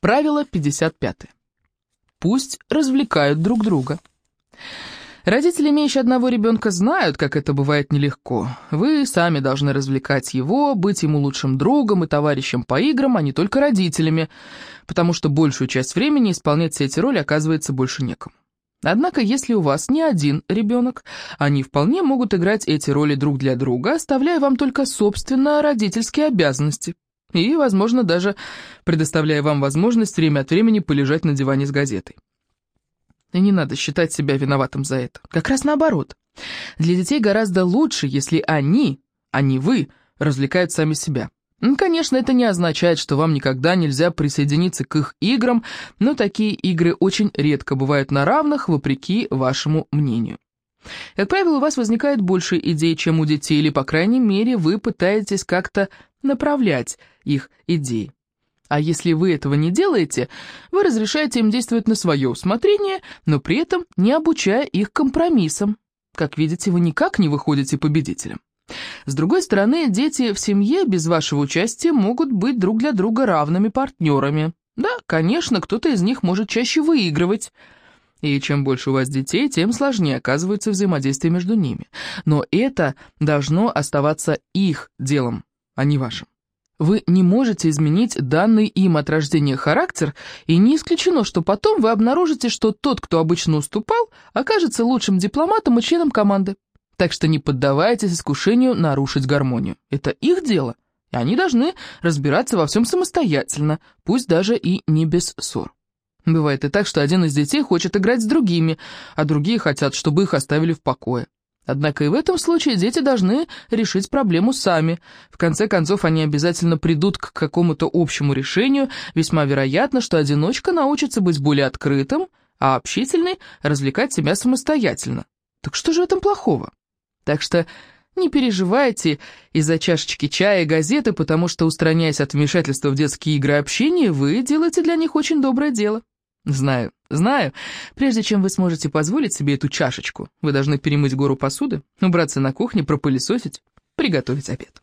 Правило 55. Пусть развлекают друг друга. Родители, имеющие одного ребенка, знают, как это бывает нелегко. Вы сами должны развлекать его, быть ему лучшим другом и товарищем по играм, а не только родителями, потому что большую часть времени исполнять все эти роли оказывается больше некому. Однако, если у вас не один ребенок, они вполне могут играть эти роли друг для друга, оставляя вам только собственно родительские обязанности – и, возможно, даже предоставляя вам возможность время от времени полежать на диване с газетой. И не надо считать себя виноватым за это. Как раз наоборот. Для детей гораздо лучше, если они, а не вы, развлекают сами себя. Конечно, это не означает, что вам никогда нельзя присоединиться к их играм, но такие игры очень редко бывают на равных, вопреки вашему мнению. Как правило, у вас возникает больше идей, чем у детей, или, по крайней мере, вы пытаетесь как-то направлять их идеи. А если вы этого не делаете, вы разрешаете им действовать на свое усмотрение, но при этом не обучая их компромиссам. Как видите, вы никак не выходите победителем. С другой стороны, дети в семье без вашего участия могут быть друг для друга равными партнерами. Да, конечно, кто-то из них может чаще выигрывать. И чем больше у вас детей, тем сложнее оказывается взаимодействие между ними. Но это должно оставаться их делом, а не вашим. Вы не можете изменить данный им от рождения характер, и не исключено, что потом вы обнаружите, что тот, кто обычно уступал, окажется лучшим дипломатом и членом команды. Так что не поддавайтесь искушению нарушить гармонию. Это их дело, и они должны разбираться во всем самостоятельно, пусть даже и не без ссор. Бывает и так, что один из детей хочет играть с другими, а другие хотят, чтобы их оставили в покое. Однако и в этом случае дети должны решить проблему сами. В конце концов, они обязательно придут к какому-то общему решению. Весьма вероятно, что одиночка научится быть более открытым, а общительный – развлекать себя самостоятельно. Так что же в этом плохого? Так что не переживайте из-за чашечки чая и газеты, потому что, устраняясь от вмешательства в детские игры и общение, вы делаете для них очень доброе дело. Знаю, знаю. Прежде чем вы сможете позволить себе эту чашечку, вы должны перемыть гору посуды, убраться на кухне, пропылесосить, приготовить обед.